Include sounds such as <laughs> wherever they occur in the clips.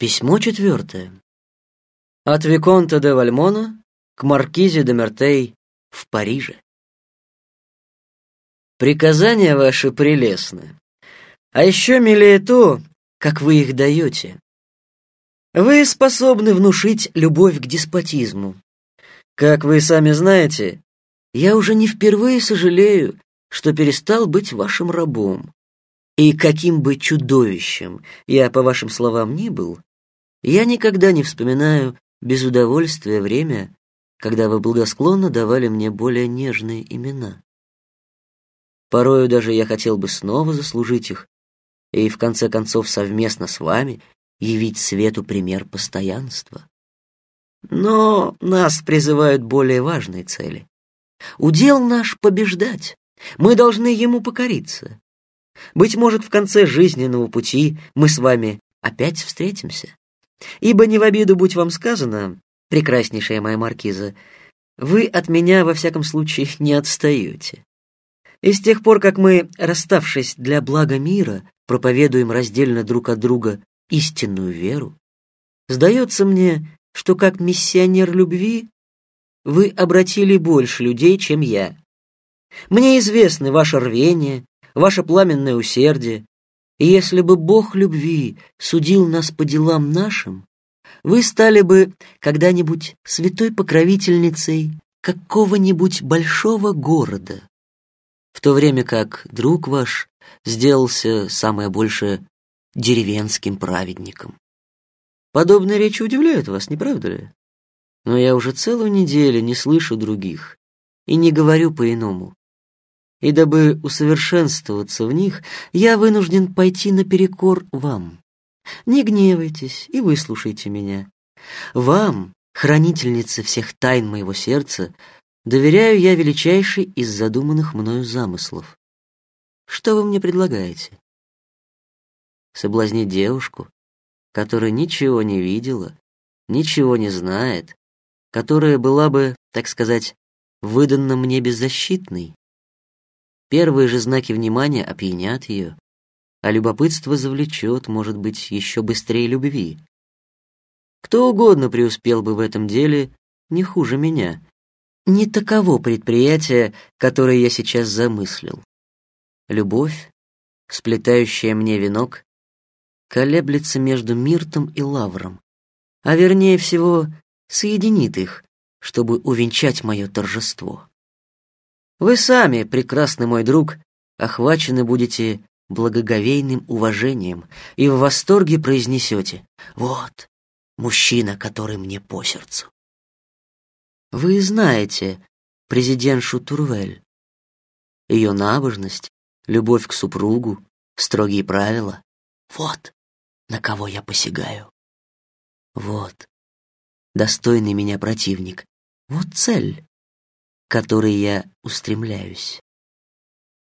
Письмо четвертое. От Виконта де Вальмона к Маркизе де Мертей в Париже. Приказания ваши прелестны. А еще милее то, как вы их даете. Вы способны внушить любовь к деспотизму. Как вы сами знаете, я уже не впервые сожалею, что перестал быть вашим рабом. И каким бы чудовищем я, по вашим словам, ни был, я никогда не вспоминаю без удовольствия время, когда вы благосклонно давали мне более нежные имена. Порою даже я хотел бы снова заслужить их и, в конце концов, совместно с вами явить свету пример постоянства. Но нас призывают более важные цели. Удел наш побеждать. Мы должны ему покориться. Быть может, в конце жизненного пути мы с вами опять встретимся. Ибо не в обиду будь вам сказано, прекраснейшая моя маркиза, вы от меня, во всяком случае, <laughs> не отстаете. И с тех пор, как мы, расставшись для блага мира, проповедуем раздельно друг от друга истинную веру, сдается мне, что как миссионер любви вы обратили больше людей, чем я. Мне известны ваше рвение, ваше пламенное усердие, и если бы Бог любви судил нас по делам нашим, вы стали бы когда-нибудь святой покровительницей какого-нибудь большого города, в то время как друг ваш сделался самое большее деревенским праведником. Подобные речи удивляют вас, не правда ли? Но я уже целую неделю не слышу других и не говорю по-иному и дабы усовершенствоваться в них, я вынужден пойти наперекор вам. Не гневайтесь и выслушайте меня. Вам, хранительнице всех тайн моего сердца, доверяю я величайший из задуманных мною замыслов. Что вы мне предлагаете? Соблазнить девушку, которая ничего не видела, ничего не знает, которая была бы, так сказать, выдана мне беззащитной, Первые же знаки внимания опьянят ее, а любопытство завлечет, может быть, еще быстрее любви. Кто угодно преуспел бы в этом деле не хуже меня. Не таково предприятие, которое я сейчас замыслил. Любовь, сплетающая мне венок, колеблется между миртом и лавром, а вернее всего соединит их, чтобы увенчать мое торжество. Вы сами, прекрасный мой друг, охвачены будете благоговейным уважением и в восторге произнесете «Вот, мужчина, который мне по сердцу». Вы знаете президентшу Турвель. Ее набожность, любовь к супругу, строгие правила. Вот, на кого я посягаю. Вот, достойный меня противник. Вот цель, которой я устремляюсь.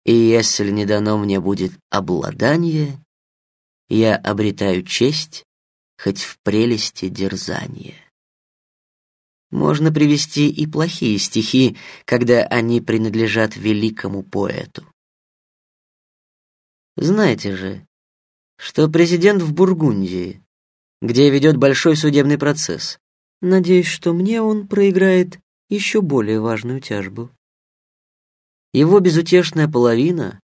И если не дано мне будет обладание, я обретаю честь, хоть в прелести дерзания. Можно привести и плохие стихи, когда они принадлежат великому поэту. Знаете же, что президент в Бургундии, где ведет большой судебный процесс, надеюсь, что мне он проиграет еще более важную тяжбу. Его безутешная половина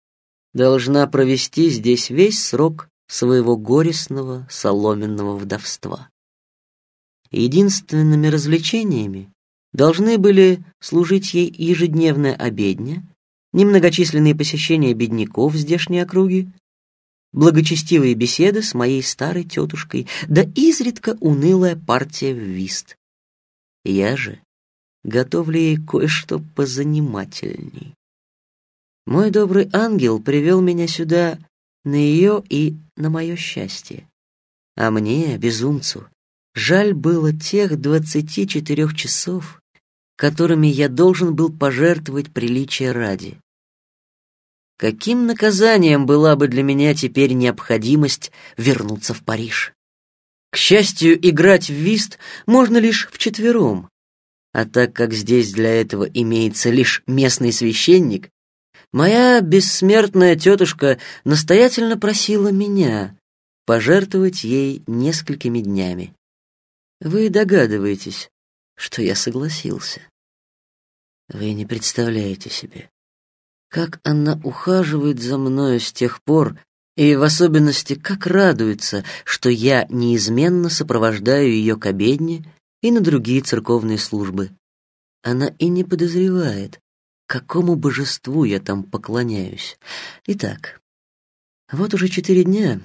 должна провести здесь весь срок своего горестного соломенного вдовства. Единственными развлечениями должны были служить ей ежедневная обедня, немногочисленные посещения бедняков в здешней округе, благочестивые беседы с моей старой тетушкой, да изредка унылая партия в вист. Я же готовлю ей кое-что позанимательней. Мой добрый ангел привел меня сюда на ее и на мое счастье. А мне, безумцу, жаль было тех двадцати четырех часов, которыми я должен был пожертвовать приличие ради. Каким наказанием была бы для меня теперь необходимость вернуться в Париж? К счастью, играть в вист можно лишь вчетвером, а так как здесь для этого имеется лишь местный священник, моя бессмертная тетушка настоятельно просила меня, пожертвовать ей несколькими днями. Вы догадываетесь, что я согласился. Вы не представляете себе, как она ухаживает за мною с тех пор, и в особенности, как радуется, что я неизменно сопровождаю ее к обедне и на другие церковные службы. Она и не подозревает, какому божеству я там поклоняюсь. Итак, вот уже четыре дня,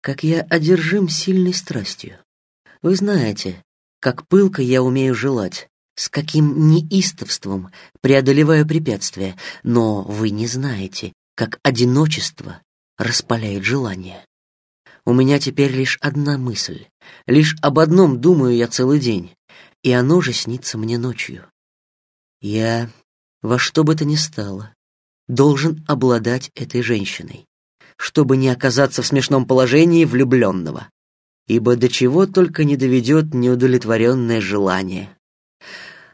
как я одержим сильной страстью. Вы знаете, как пылко я умею желать, с каким неистовством преодолеваю препятствия, но вы не знаете, как одиночество распаляет желание. У меня теперь лишь одна мысль, лишь об одном думаю я целый день, и оно же снится мне ночью. Я во что бы то ни стало должен обладать этой женщиной, чтобы не оказаться в смешном положении влюбленного, ибо до чего только не доведет неудовлетворенное желание.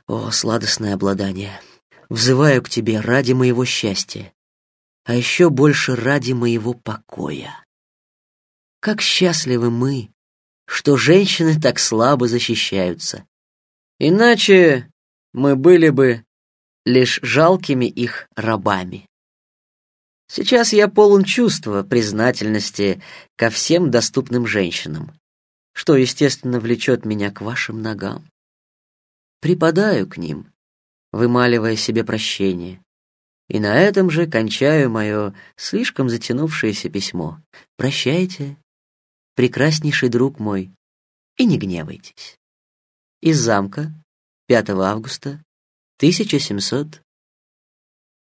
О, сладостное обладание! Взываю к тебе ради моего счастья, а еще больше ради моего покоя. Как счастливы мы, что женщины так слабо защищаются. Иначе мы были бы лишь жалкими их рабами. Сейчас я полон чувства признательности ко всем доступным женщинам, что, естественно, влечет меня к вашим ногам. Припадаю к ним, вымаливая себе прощение, и на этом же кончаю мое слишком затянувшееся письмо. Прощайте, прекраснейший друг мой, и не гневайтесь. Из замка 5 августа 1700